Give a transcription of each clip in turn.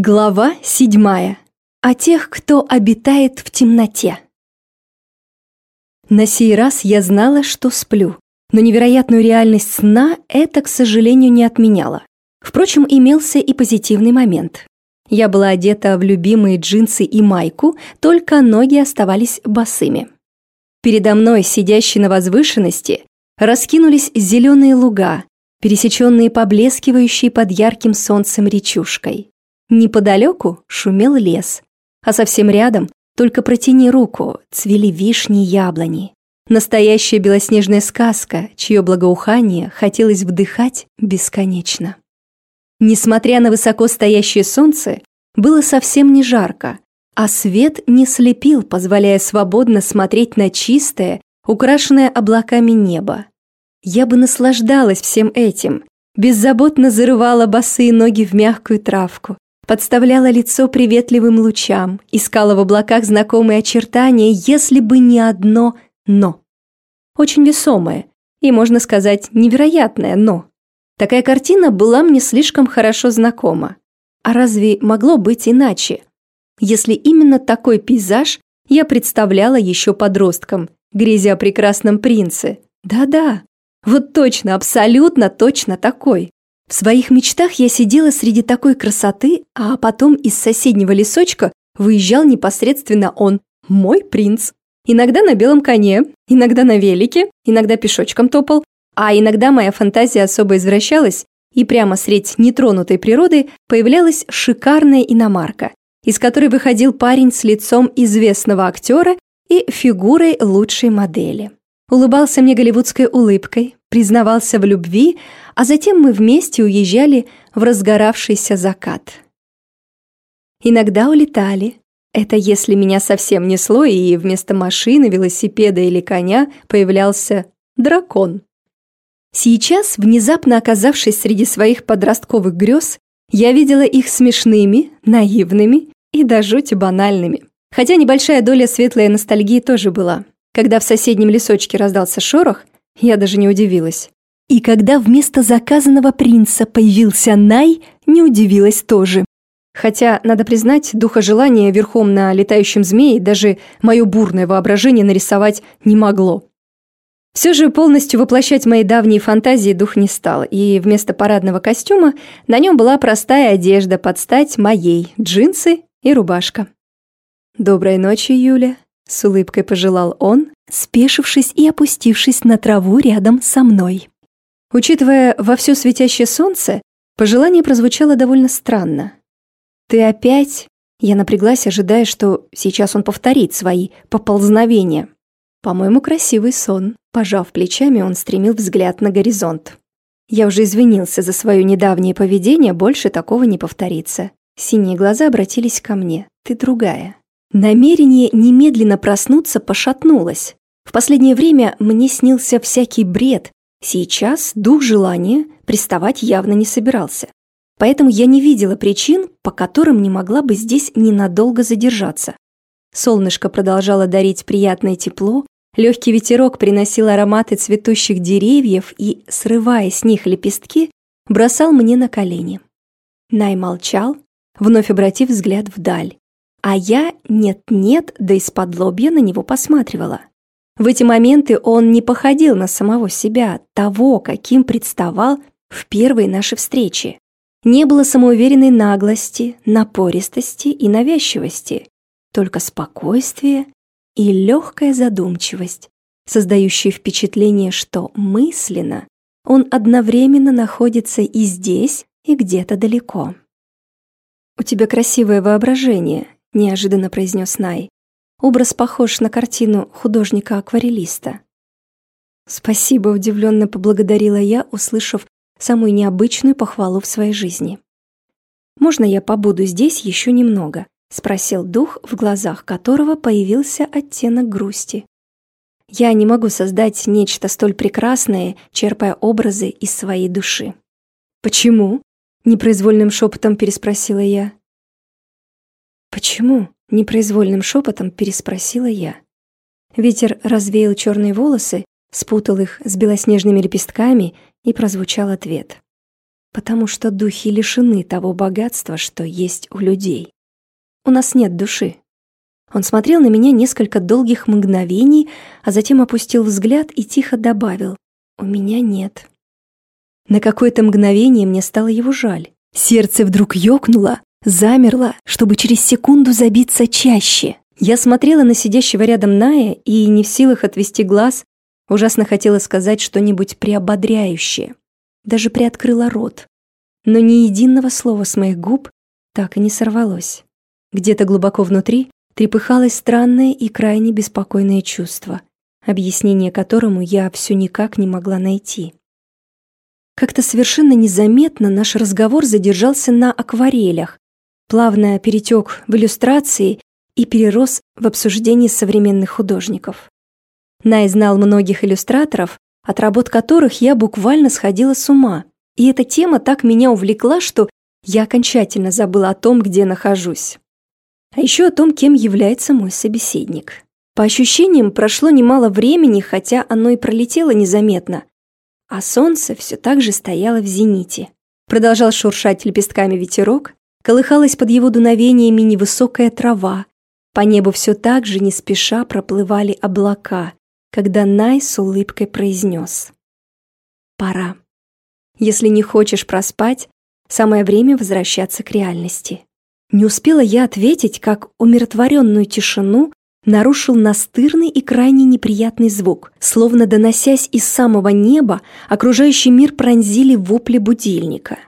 Глава седьмая. О тех, кто обитает в темноте. На сей раз я знала, что сплю, но невероятную реальность сна это, к сожалению, не отменяло. Впрочем, имелся и позитивный момент. Я была одета в любимые джинсы и майку, только ноги оставались босыми. Передо мной, сидящей на возвышенности, раскинулись зеленые луга, пересеченные поблескивающей под ярким солнцем речушкой. Неподалеку шумел лес, а совсем рядом, только протяни руку, цвели вишни и яблони. Настоящая белоснежная сказка, чье благоухание хотелось вдыхать бесконечно. Несмотря на высоко стоящее солнце, было совсем не жарко, а свет не слепил, позволяя свободно смотреть на чистое, украшенное облаками небо. Я бы наслаждалась всем этим, беззаботно зарывала босые ноги в мягкую травку, подставляла лицо приветливым лучам, искала в облаках знакомые очертания, если бы не одно «но». Очень весомое и, можно сказать, невероятное «но». Такая картина была мне слишком хорошо знакома. А разве могло быть иначе? Если именно такой пейзаж я представляла еще подростком, грезя о прекрасном принце. Да-да, вот точно, абсолютно точно такой. В своих мечтах я сидела среди такой красоты, а потом из соседнего лесочка выезжал непосредственно он, мой принц. Иногда на белом коне, иногда на велике, иногда пешочком топал, а иногда моя фантазия особо извращалась, и прямо средь нетронутой природы появлялась шикарная иномарка, из которой выходил парень с лицом известного актера и фигурой лучшей модели. Улыбался мне голливудской улыбкой, признавался в любви, а затем мы вместе уезжали в разгоравшийся закат. Иногда улетали. Это если меня совсем несло, и вместо машины, велосипеда или коня появлялся дракон. Сейчас, внезапно оказавшись среди своих подростковых грез, я видела их смешными, наивными и до жути банальными. Хотя небольшая доля светлой ностальгии тоже была. Когда в соседнем лесочке раздался шорох, я даже не удивилась. И когда вместо заказанного принца появился Най, не удивилась тоже. Хотя, надо признать, духа желания верхом на летающем змее даже мое бурное воображение нарисовать не могло. Все же полностью воплощать мои давние фантазии дух не стал, и вместо парадного костюма на нем была простая одежда под стать моей, джинсы и рубашка. «Доброй ночи, Юля», — с улыбкой пожелал он, спешившись и опустившись на траву рядом со мной. Учитывая во все светящее солнце, пожелание прозвучало довольно странно. «Ты опять?» Я напряглась, ожидая, что сейчас он повторит свои поползновения. По-моему, красивый сон. Пожав плечами, он стремил взгляд на горизонт. Я уже извинился за свое недавнее поведение, больше такого не повторится. Синие глаза обратились ко мне. Ты другая. Намерение немедленно проснуться пошатнулось. В последнее время мне снился всякий бред. Сейчас дух желания приставать явно не собирался. Поэтому я не видела причин, по которым не могла бы здесь ненадолго задержаться. Солнышко продолжало дарить приятное тепло, легкий ветерок приносил ароматы цветущих деревьев и, срывая с них лепестки, бросал мне на колени. Най молчал, вновь обратив взгляд вдаль. А я нет-нет, да из-под лобья на него посматривала. В эти моменты он не походил на самого себя, того, каким представал в первой нашей встрече. Не было самоуверенной наглости, напористости и навязчивости, только спокойствие и легкая задумчивость, создающие впечатление, что мысленно он одновременно находится и здесь, и где-то далеко. «У тебя красивое воображение», — неожиданно произнес Най. Образ похож на картину художника-акварелиста. «Спасибо», — удивленно поблагодарила я, услышав самую необычную похвалу в своей жизни. «Можно я побуду здесь еще немного?» — спросил дух, в глазах которого появился оттенок грусти. «Я не могу создать нечто столь прекрасное, черпая образы из своей души». «Почему?» — непроизвольным шепотом переспросила я. «Почему?» — непроизвольным шепотом переспросила я. Ветер развеял черные волосы, спутал их с белоснежными лепестками, и прозвучал ответ. потому что духи лишены того богатства, что есть у людей. У нас нет души. Он смотрел на меня несколько долгих мгновений, а затем опустил взгляд и тихо добавил «У меня нет». На какое-то мгновение мне стало его жаль. Сердце вдруг ёкнуло, замерло, чтобы через секунду забиться чаще. Я смотрела на сидящего рядом Ная и, не в силах отвести глаз, ужасно хотела сказать что-нибудь приободряющее. Даже приоткрыла рот. Но ни единого слова с моих губ так и не сорвалось. Где-то глубоко внутри трепыхалось странное и крайне беспокойное чувство, объяснение которому я все никак не могла найти. Как-то совершенно незаметно наш разговор задержался на акварелях, плавно перетек в иллюстрации и перерос в обсуждение современных художников. Най знал многих иллюстраторов, от работ которых я буквально сходила с ума, и эта тема так меня увлекла, что я окончательно забыла о том, где нахожусь а еще о том, кем является мой собеседник. По ощущениям, прошло немало времени, хотя оно и пролетело незаметно, а солнце все так же стояло в зените. Продолжал шуршать лепестками ветерок, колыхалась под его дуновениями невысокая трава, по небу все так же не спеша проплывали облака, когда Най с улыбкой произнес. «Пора. Если не хочешь проспать, самое время возвращаться к реальности». Не успела я ответить, как умиротворенную тишину нарушил настырный и крайне неприятный звук. Словно доносясь из самого неба, окружающий мир пронзили вопли будильника.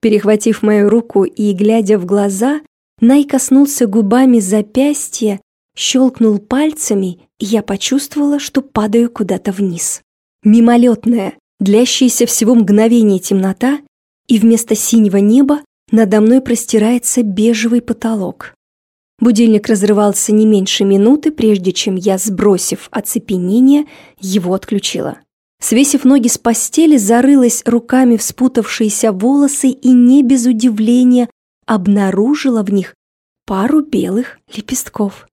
Перехватив мою руку и глядя в глаза, Най коснулся губами запястья, щелкнул пальцами, и я почувствовала, что падаю куда-то вниз. Мимолетная, длящаяся всего мгновение темнота, и вместо синего неба надо мной простирается бежевый потолок. Будильник разрывался не меньше минуты, прежде чем я, сбросив оцепенение, его отключила. Свесив ноги с постели, зарылась руками в спутавшиеся волосы и не без удивления обнаружила в них пару белых лепестков.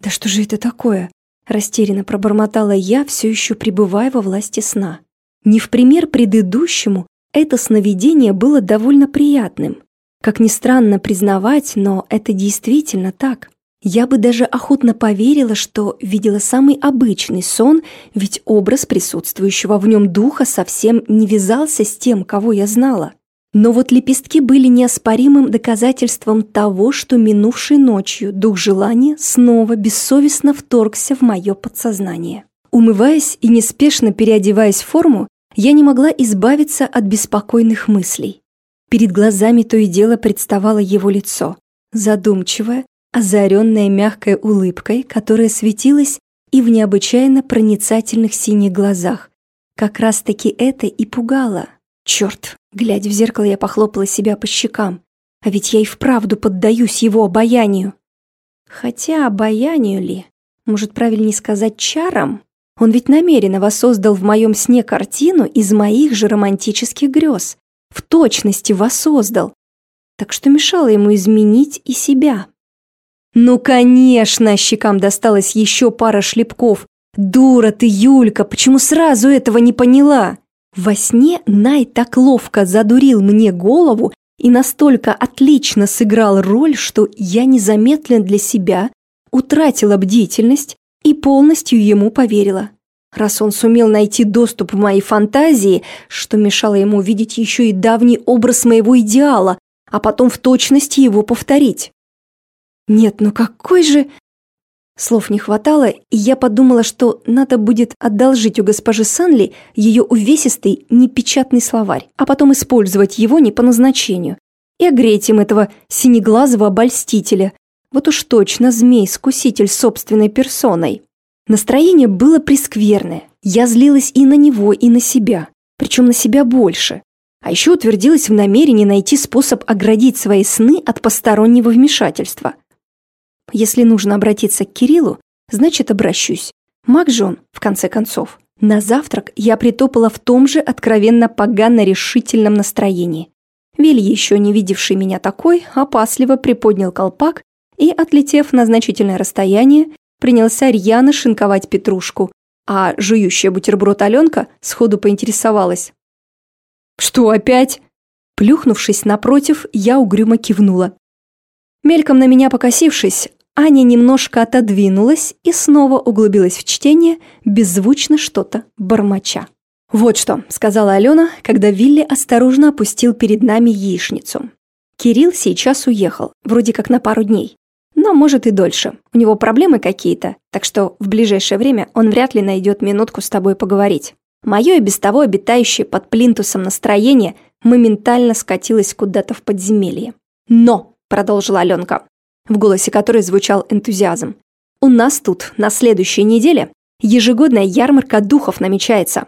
«Да что же это такое?» – растерянно пробормотала я, все еще пребывая во власти сна. Не в пример предыдущему, это сновидение было довольно приятным. Как ни странно признавать, но это действительно так. Я бы даже охотно поверила, что видела самый обычный сон, ведь образ присутствующего в нем духа совсем не вязался с тем, кого я знала. Но вот лепестки были неоспоримым доказательством того, что минувшей ночью дух желания снова бессовестно вторгся в мое подсознание. Умываясь и неспешно переодеваясь в форму, я не могла избавиться от беспокойных мыслей. Перед глазами то и дело представало его лицо, задумчивое, озаренное мягкой улыбкой, которая светилась и в необычайно проницательных синих глазах. Как раз-таки это и пугало. Черт, глядя в зеркало, я похлопала себя по щекам. А ведь я и вправду поддаюсь его обаянию. Хотя обаянию ли? Может, правильнее сказать чарам? Он ведь намеренно воссоздал в моем сне картину из моих же романтических грез. В точности воссоздал. Так что мешало ему изменить и себя. Ну, конечно, щекам досталось еще пара шлепков. Дура ты, Юлька, почему сразу этого не поняла? Во сне Най так ловко задурил мне голову и настолько отлично сыграл роль, что я незаметно для себя утратила бдительность и полностью ему поверила. Раз он сумел найти доступ в мои фантазии, что мешало ему видеть еще и давний образ моего идеала, а потом в точности его повторить. Нет, ну какой же... Слов не хватало, и я подумала, что надо будет одолжить у госпожи Санли ее увесистый непечатный словарь, а потом использовать его не по назначению и огреть им этого синеглазого обольстителя. Вот уж точно змей-скуситель собственной персоной. Настроение было прескверное. Я злилась и на него, и на себя. Причем на себя больше. А еще утвердилась в намерении найти способ оградить свои сны от постороннего вмешательства. Если нужно обратиться к Кириллу, значит обращусь. Маг же он, в конце концов. На завтрак я притопала в том же откровенно погано-решительном настроении. Виль, еще не видевший меня такой, опасливо приподнял колпак и, отлетев на значительное расстояние, принялся рьяно шинковать петрушку, а жующая бутерброд Аленка сходу поинтересовалась. «Что опять?» Плюхнувшись напротив, я угрюмо кивнула. Мельком на меня покосившись, Аня немножко отодвинулась и снова углубилась в чтение, беззвучно что-то бормоча. «Вот что», — сказала Алена, когда Вилли осторожно опустил перед нами яичницу. «Кирилл сейчас уехал, вроде как на пару дней. Но может и дольше. У него проблемы какие-то, так что в ближайшее время он вряд ли найдет минутку с тобой поговорить. Мое и без того обитающее под плинтусом настроение моментально скатилось куда-то в подземелье. «Но», — продолжила Аленка, в голосе которой звучал энтузиазм, «у нас тут на следующей неделе ежегодная ярмарка духов намечается.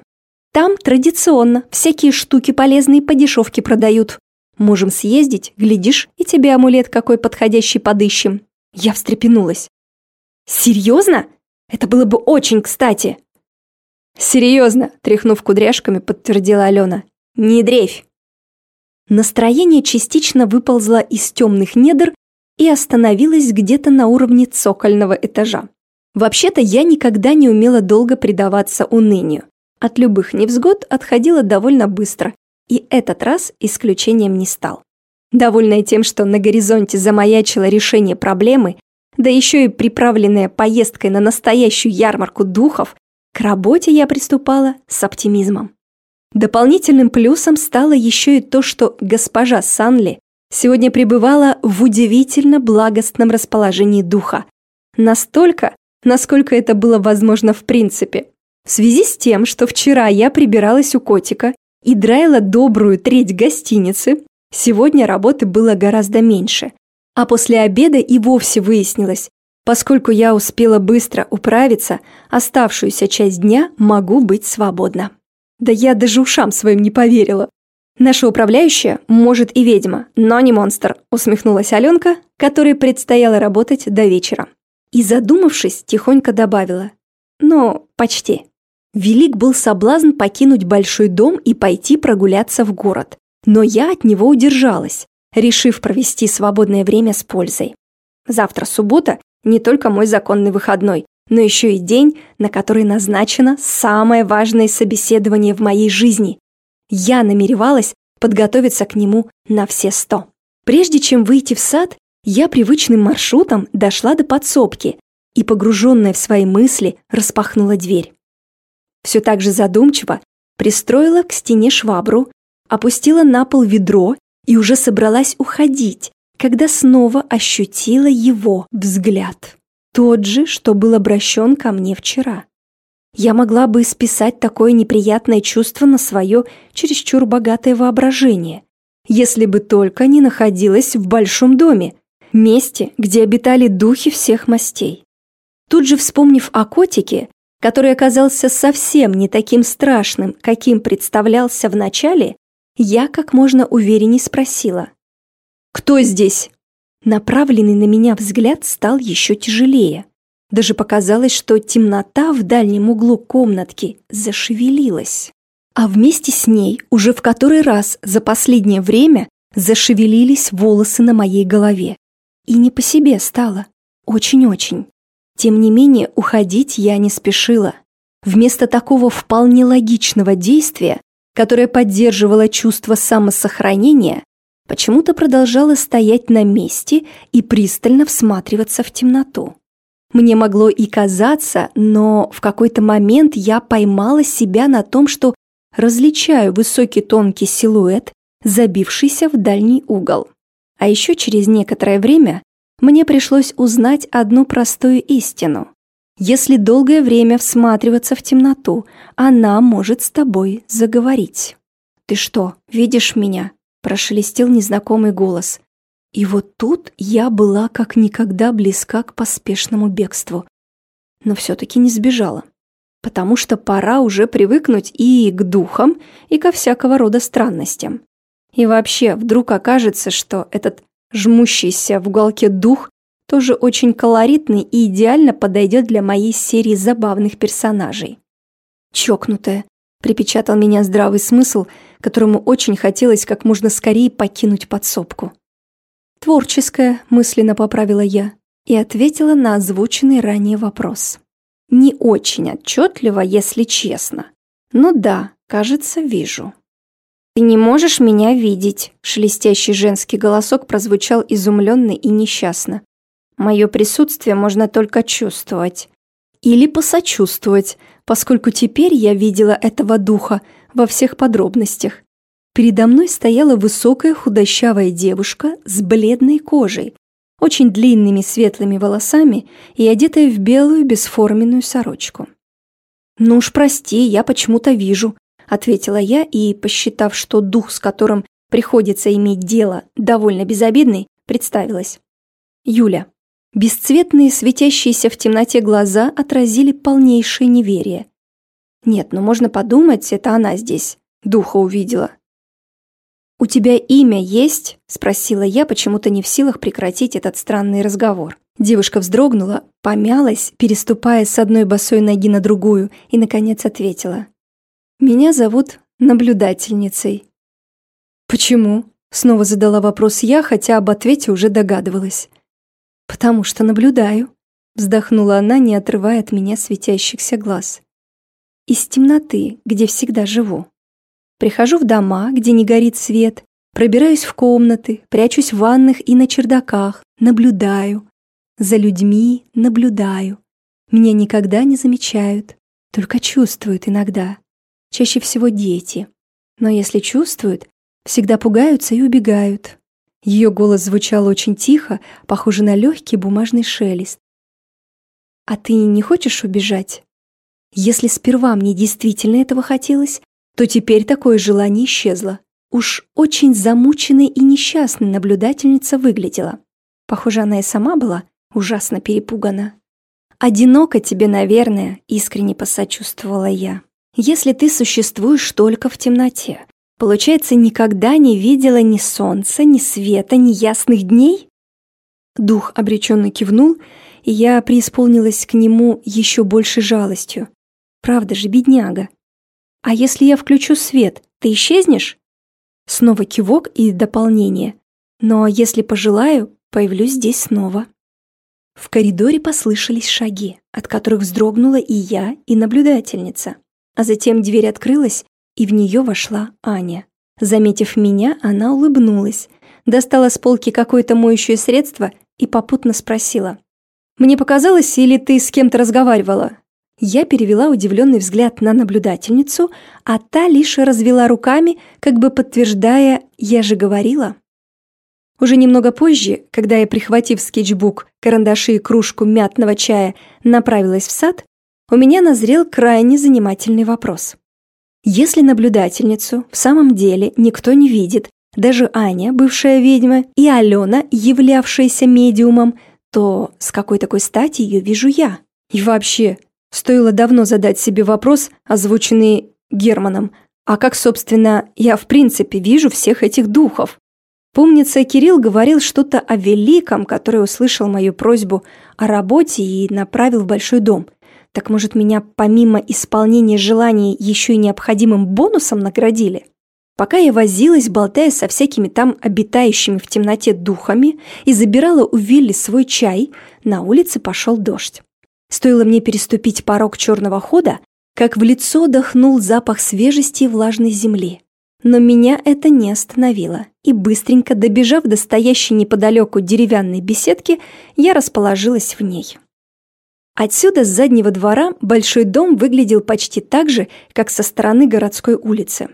Там традиционно всякие штуки полезные по дешевке продают. Можем съездить, глядишь, и тебе амулет какой подходящий подыщем». Я встрепенулась. «Серьезно? Это было бы очень кстати!» «Серьезно!» – тряхнув кудряшками, подтвердила Алена. «Не дрейфь!» Настроение частично выползло из темных недр и остановилось где-то на уровне цокольного этажа. Вообще-то я никогда не умела долго предаваться унынию. От любых невзгод отходила довольно быстро, и этот раз исключением не стал. Довольная тем, что на горизонте замаячило решение проблемы, да еще и приправленная поездкой на настоящую ярмарку духов, к работе я приступала с оптимизмом. Дополнительным плюсом стало еще и то, что госпожа Санли сегодня пребывала в удивительно благостном расположении духа. Настолько, насколько это было возможно в принципе. В связи с тем, что вчера я прибиралась у котика и драила добрую треть гостиницы, сегодня работы было гораздо меньше. А после обеда и вовсе выяснилось, Поскольку я успела быстро управиться, оставшуюся часть дня могу быть свободна. Да я даже ушам своим не поверила. Наша управляющая, может, и ведьма, но не монстр, усмехнулась Аленка, которой предстояло работать до вечера. И задумавшись, тихонько добавила. Ну, почти. Велик был соблазн покинуть большой дом и пойти прогуляться в город. Но я от него удержалась, решив провести свободное время с пользой. Завтра суббота, не только мой законный выходной, но еще и день, на который назначено самое важное собеседование в моей жизни. Я намеревалась подготовиться к нему на все сто. Прежде чем выйти в сад, я привычным маршрутом дошла до подсобки и, погруженная в свои мысли, распахнула дверь. Все так же задумчиво пристроила к стене швабру, опустила на пол ведро и уже собралась уходить, когда снова ощутила его взгляд. Тот же, что был обращен ко мне вчера. Я могла бы списать такое неприятное чувство на свое чересчур богатое воображение, если бы только не находилась в большом доме, месте, где обитали духи всех мастей. Тут же вспомнив о котике, который оказался совсем не таким страшным, каким представлялся вначале, я как можно уверенней спросила. «Кто здесь?» Направленный на меня взгляд стал еще тяжелее. Даже показалось, что темнота в дальнем углу комнатки зашевелилась. А вместе с ней уже в который раз за последнее время зашевелились волосы на моей голове. И не по себе стало. Очень-очень. Тем не менее, уходить я не спешила. Вместо такого вполне логичного действия, которое поддерживало чувство самосохранения, почему-то продолжала стоять на месте и пристально всматриваться в темноту. Мне могло и казаться, но в какой-то момент я поймала себя на том, что различаю высокий тонкий силуэт, забившийся в дальний угол. А еще через некоторое время мне пришлось узнать одну простую истину. Если долгое время всматриваться в темноту, она может с тобой заговорить. «Ты что, видишь меня?» прошелестел незнакомый голос. И вот тут я была как никогда близка к поспешному бегству. Но все-таки не сбежала. Потому что пора уже привыкнуть и к духам, и ко всякого рода странностям. И вообще, вдруг окажется, что этот жмущийся в уголке дух тоже очень колоритный и идеально подойдет для моей серии забавных персонажей. Чокнутая, припечатал меня здравый смысл – которому очень хотелось как можно скорее покинуть подсобку. «Творческая», – мысленно поправила я и ответила на озвученный ранее вопрос. Не очень отчетливо, если честно. Но да, кажется, вижу. «Ты не можешь меня видеть», — шелестящий женский голосок прозвучал изумленно и несчастно. «Мое присутствие можно только чувствовать. Или посочувствовать, поскольку теперь я видела этого духа во всех подробностях. Передо мной стояла высокая худощавая девушка с бледной кожей, очень длинными светлыми волосами и одетая в белую бесформенную сорочку. «Ну уж прости, я почему-то вижу», — ответила я и, посчитав, что дух, с которым приходится иметь дело, довольно безобидный, представилась. Юля. Бесцветные, светящиеся в темноте глаза отразили полнейшее неверие. Нет, ну можно подумать, это она здесь. Духа увидела. «У тебя имя есть?» – спросила я, почему-то не в силах прекратить этот странный разговор. Девушка вздрогнула, помялась, переступая с одной босой ноги на другую, и, наконец, ответила. «Меня зовут наблюдательницей». «Почему?» — снова задала вопрос я, хотя об ответе уже догадывалась. «Потому что наблюдаю», — вздохнула она, не отрывая от меня светящихся глаз. «Из темноты, где всегда живу. Прихожу в дома, где не горит свет, пробираюсь в комнаты, прячусь в ванных и на чердаках, наблюдаю, за людьми наблюдаю. Меня никогда не замечают, только чувствуют иногда. Чаще всего дети. Но если чувствуют, всегда пугаются и убегают. Ее голос звучал очень тихо, похоже на легкий бумажный шелест. «А ты не хочешь убежать? Если сперва мне действительно этого хотелось, то теперь такое желание исчезло. Уж очень замученной и несчастной наблюдательница выглядела. Похоже, она и сама была ужасно перепугана. «Одиноко тебе, наверное», — искренне посочувствовала я. «Если ты существуешь только в темноте, получается, никогда не видела ни солнца, ни света, ни ясных дней?» Дух обреченно кивнул, и я преисполнилась к нему еще больше жалостью. «Правда же, бедняга. А если я включу свет, ты исчезнешь?» Снова кивок и дополнение. «Но если пожелаю, появлюсь здесь снова». В коридоре послышались шаги, от которых вздрогнула и я, и наблюдательница. А затем дверь открылась, и в нее вошла Аня. Заметив меня, она улыбнулась, достала с полки какое-то моющее средство и попутно спросила. «Мне показалось, или ты с кем-то разговаривала?» Я перевела удивленный взгляд на наблюдательницу, а та лишь развела руками, как бы подтверждая «я же говорила». Уже немного позже, когда я, прихватив скетчбук, карандаши и кружку мятного чая, направилась в сад, у меня назрел крайне занимательный вопрос. Если наблюдательницу в самом деле никто не видит, даже Аня, бывшая ведьма, и Алена, являвшаяся медиумом, то с какой такой стати ее вижу я? И вообще, стоило давно задать себе вопрос, озвученный Германом, а как, собственно, я в принципе вижу всех этих духов? Помнится, Кирилл говорил что-то о великом, который услышал мою просьбу о работе и направил в большой дом. Так может, меня помимо исполнения желаний еще и необходимым бонусом наградили? Пока я возилась, болтая со всякими там обитающими в темноте духами и забирала у Вилли свой чай, на улице пошел дождь. Стоило мне переступить порог черного хода, как в лицо дохнул запах свежести и влажной земли. Но меня это не остановило, и быстренько добежав до стоящей неподалеку деревянной беседки, я расположилась в ней. Отсюда, с заднего двора, большой дом выглядел почти так же, как со стороны городской улицы.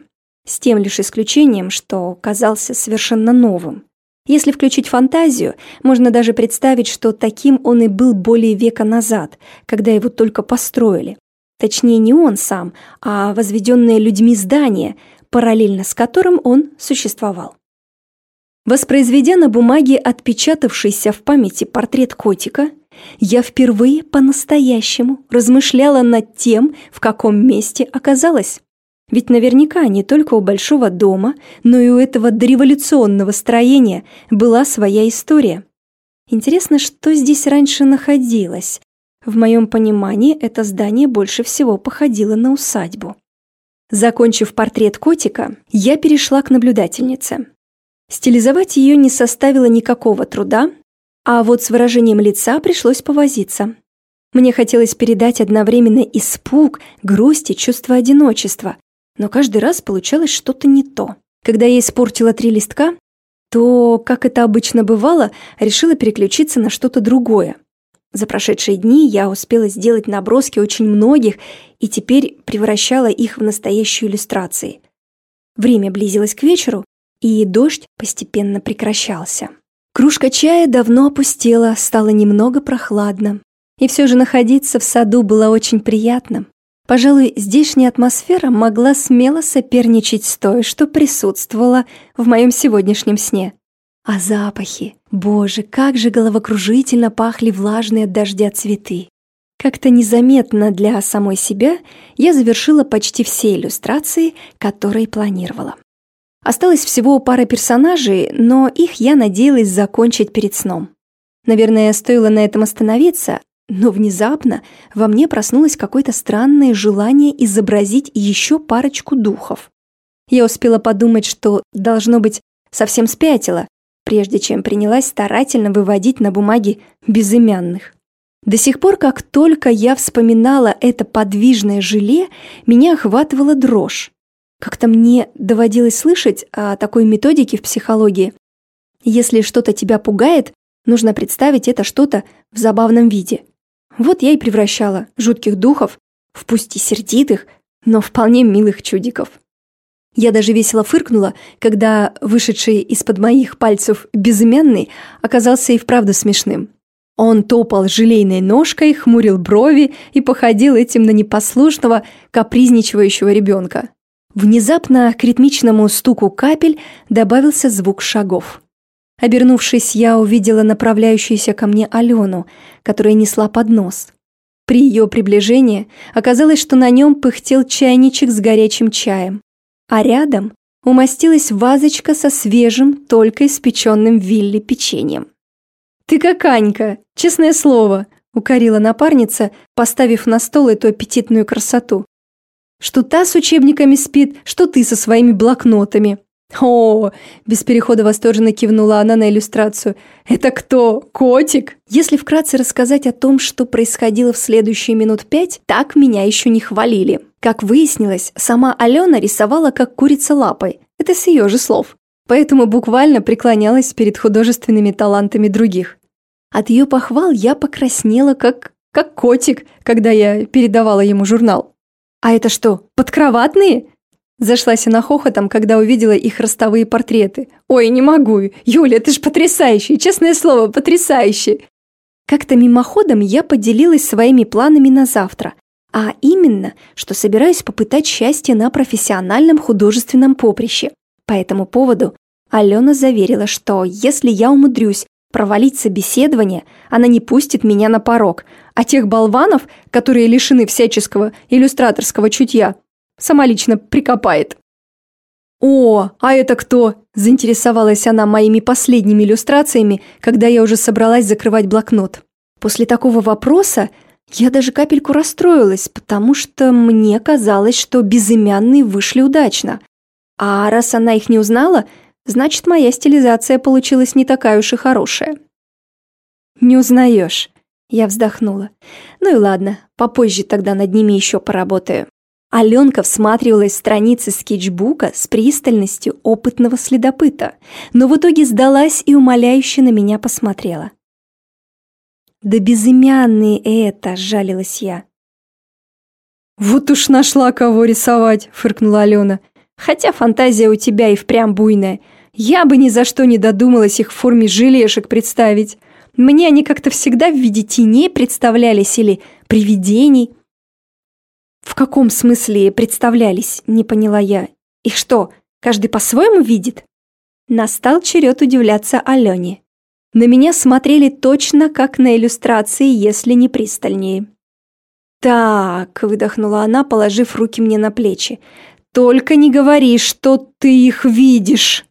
С тем лишь исключением, что казался совершенно новым. Если включить фантазию, можно даже представить, что таким он и был более века назад, когда его только построили. Точнее, не он сам, а возведенное людьми здание – параллельно с которым он существовал. Воспроизведя на бумаге отпечатавшийся в памяти портрет котика, я впервые по-настоящему размышляла над тем, в каком месте оказалась. Ведь наверняка не только у большого дома, но и у этого дореволюционного строения была своя история. Интересно, что здесь раньше находилось? В моем понимании это здание больше всего походило на усадьбу. Закончив портрет котика, я перешла к наблюдательнице. Стилизовать ее не составило никакого труда, а вот с выражением лица пришлось повозиться. Мне хотелось передать одновременно испуг, грусть и чувство одиночества, но каждый раз получалось что-то не то. Когда я испортила три листка, то, как это обычно бывало, решила переключиться на что-то другое. За прошедшие дни я успела сделать наброски очень многих и теперь превращала их в настоящие иллюстрации. Время близилось к вечеру, и дождь постепенно прекращался. Кружка чая давно опустела, стало немного прохладно. И все же находиться в саду было очень приятно. Пожалуй, здешняя атмосфера могла смело соперничать с той, что присутствовала в моем сегодняшнем сне. А запахи? Боже, как же головокружительно пахли влажные от дождя цветы. Как-то незаметно для самой себя я завершила почти все иллюстрации, которые планировала. Осталось всего пара персонажей, но их я надеялась закончить перед сном. Наверное, стоило на этом остановиться, но внезапно во мне проснулось какое-то странное желание изобразить еще парочку духов. Я успела подумать, что, должно быть, совсем спятила, прежде чем принялась старательно выводить на бумаге безымянных. До сих пор, как только я вспоминала это подвижное желе, меня охватывала дрожь. Как-то мне доводилось слышать о такой методике в психологии. Если что-то тебя пугает, нужно представить это что-то в забавном виде. Вот я и превращала жутких духов в пусть и сердитых, но вполне милых чудиков. Я даже весело фыркнула, когда вышедший из-под моих пальцев безымянный оказался и вправду смешным. Он топал желейной ножкой, хмурил брови и походил этим на непослушного, капризничающего ребенка. Внезапно к ритмичному стуку капель добавился звук шагов. Обернувшись, я увидела направляющуюся ко мне Алену, которая несла поднос. При ее приближении оказалось, что на нем пыхтел чайничек с горячим чаем, а рядом умостилась вазочка со свежим, только испеченным вилли печеньем. «Ты как Анька, честное слово», — укорила напарница, поставив на стол эту аппетитную красоту. «Что та с учебниками спит, что ты со своими блокнотами». «О!» – без перехода восторженно кивнула она на иллюстрацию. «Это кто? Котик?» Если вкратце рассказать о том, что происходило в следующие минут пять, так меня еще не хвалили. Как выяснилось, сама Алена рисовала как курица лапой. Это с ее же слов. Поэтому буквально преклонялась перед художественными талантами других. От ее похвал я покраснела, как, как котик, когда я передавала ему журнал. «А это что, подкроватные?» Зашлась она хохотом, когда увидела их ростовые портреты. «Ой, не могу! Юля, ты ж потрясающий! Честное слово, потрясающий!» Как-то мимоходом я поделилась своими планами на завтра, а именно, что собираюсь попытать счастье на профессиональном художественном поприще. По этому поводу Алена заверила, что если я умудрюсь провалить собеседование, она не пустит меня на порог, а тех болванов, которые лишены всяческого иллюстраторского чутья, Сама лично прикопает. «О, а это кто?» – заинтересовалась она моими последними иллюстрациями, когда я уже собралась закрывать блокнот. После такого вопроса я даже капельку расстроилась, потому что мне казалось, что безымянные вышли удачно. А раз она их не узнала, значит, моя стилизация получилась не такая уж и хорошая. «Не узнаешь», – я вздохнула. «Ну и ладно, попозже тогда над ними еще поработаю». Аленка всматривалась в страницы скетчбука с пристальностью опытного следопыта, но в итоге сдалась и умоляюще на меня посмотрела. «Да безымянные это!» – жалилась я. «Вот уж нашла кого рисовать!» – фыркнула Алена. «Хотя фантазия у тебя и впрямь буйная. Я бы ни за что не додумалась их в форме желешек представить. Мне они как-то всегда в виде теней представлялись или привидений». «В каком смысле представлялись?» – не поняла я. «Их что, каждый по-своему видит?» Настал черед удивляться Алене. На меня смотрели точно как на иллюстрации, если не пристальнее. «Так», – выдохнула она, положив руки мне на плечи. «Только не говори, что ты их видишь!»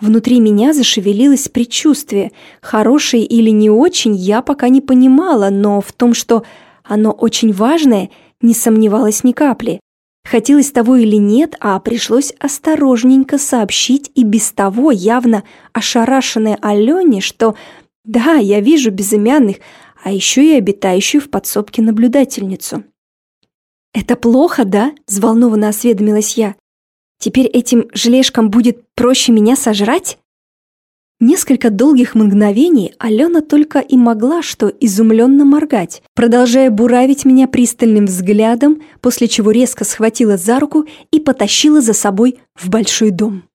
Внутри меня зашевелилось предчувствие. Хорошее или не очень, я пока не понимала, но в том, что оно очень важное – не сомневалась ни капли. Хотелось того или нет, а пришлось осторожненько сообщить и без того явно ошарашенной Алене, что да, я вижу безымянных, а еще и обитающую в подсобке наблюдательницу. «Это плохо, да?» – взволнованно осведомилась я. Теперь этим желешкам будет проще меня сожрать? Несколько долгих мгновений Алена только и могла что изумленно моргать, продолжая буравить меня пристальным взглядом, после чего резко схватила за руку и потащила за собой в большой дом.